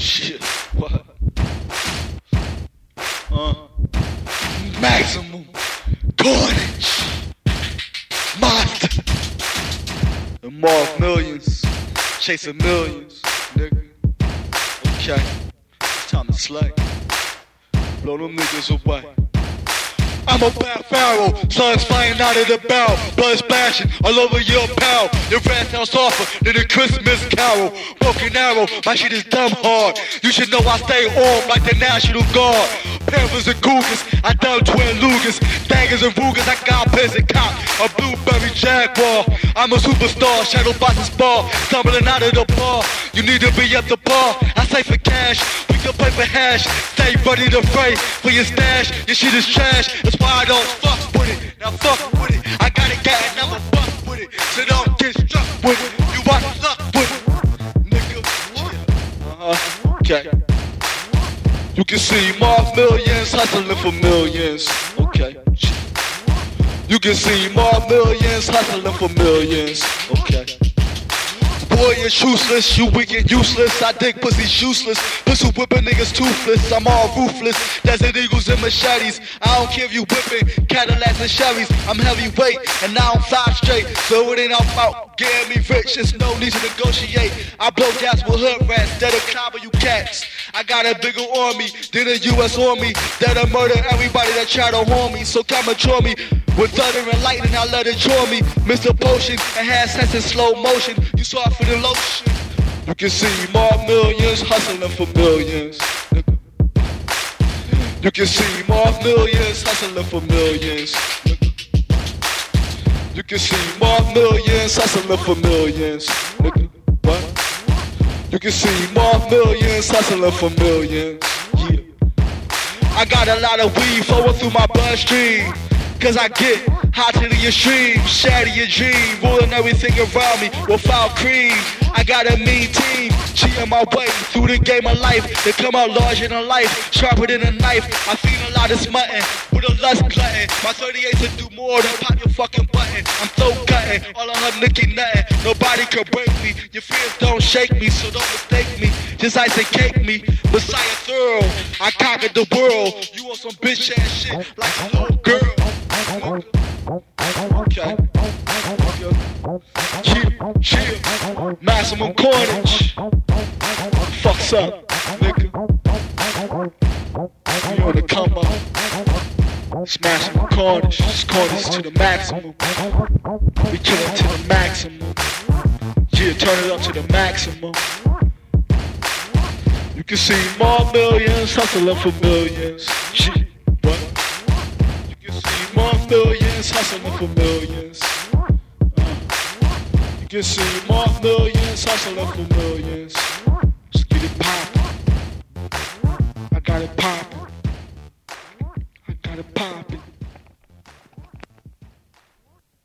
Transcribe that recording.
Shit, what? Uh, maximum carnage. Monster. And mark millions. Chasing millions, nigga. Okay. Time to slay. Blow them niggas away. I'm a bad pharaoh, slugs flying out of the barrel, blood splashing all over your pal. Your rap sounds softer than a Christmas carol. Broken arrow, my shit is dumb hard. You should know I stay on like the National Guard. Panthers and Cougars, I done twin Lugers, daggers and Rugers, I got pins and cop, A blueberry Jaguar, I'm a superstar, shadow boxing spar, stumbling out of the bar. You need to be at the bar, I say for cash, we can play for hash. Stay ready to fray for your stash, your shit is trash. That's why I don't fuck with it. Now fuck with it. I got it, got it, now I'm fuck with it. So don't get struck with it. You want luck with it. Nigga. Uh-huh. Okay. You can see more millions hustling for millions. Okay. You can see more millions hustling for millions. Okay. You're useless, you and useless. I dig pussy's useless. Pussy whipping niggas toothless. I'm all ruthless. Desert Eagles and machetes. I don't care if you whipping Cadillacs and Chevys. I'm heavyweight and now I don't straight. So it ain't all about getting me rich. There's no need to negotiate. I blow gas with hood rats that'll clobber you cats. I got a bigger army than the U.S. Army that'll murder everybody that try to harm me. So come and me. With thunder and lightning, I let it join me. Mr. Potion and had sense in slow motion. You saw it for the lotion. You can see more millions hustling for millions. You can see more millions hustling for millions. You can see more millions hustling for millions. What? You can see more millions hustling for millions. Yeah. I got a lot of weed flowing through my bloodstream. Cause I get hot to the extreme, shatter your dream, ruling everything around me without cream. I got a mean team, cheating my way through the game of life. They come out larger than life, sharper than a knife. I feel a lot of smutting with a lust glutton. My 38 to do more than pop your fucking button. I'm so gutting, all of her nicky nothing. Nobody can break me. Your fears don't shake me, so don't mistake me. Just ice and cake me. Messiah thorough, I conquered the world. You on some bitch ass shit like a. Chill. Maximum carnage. Fucks up, nigga. We on the come up. It's maximum carnage. It's carnage to the maximum. We kill it to the maximum. Yeah, turn it up to the maximum. You can see more millions hustling for millions. Shit, what? You can see more millions hustling for millions. Get some more millions hustling for millions. Just get it poppin'.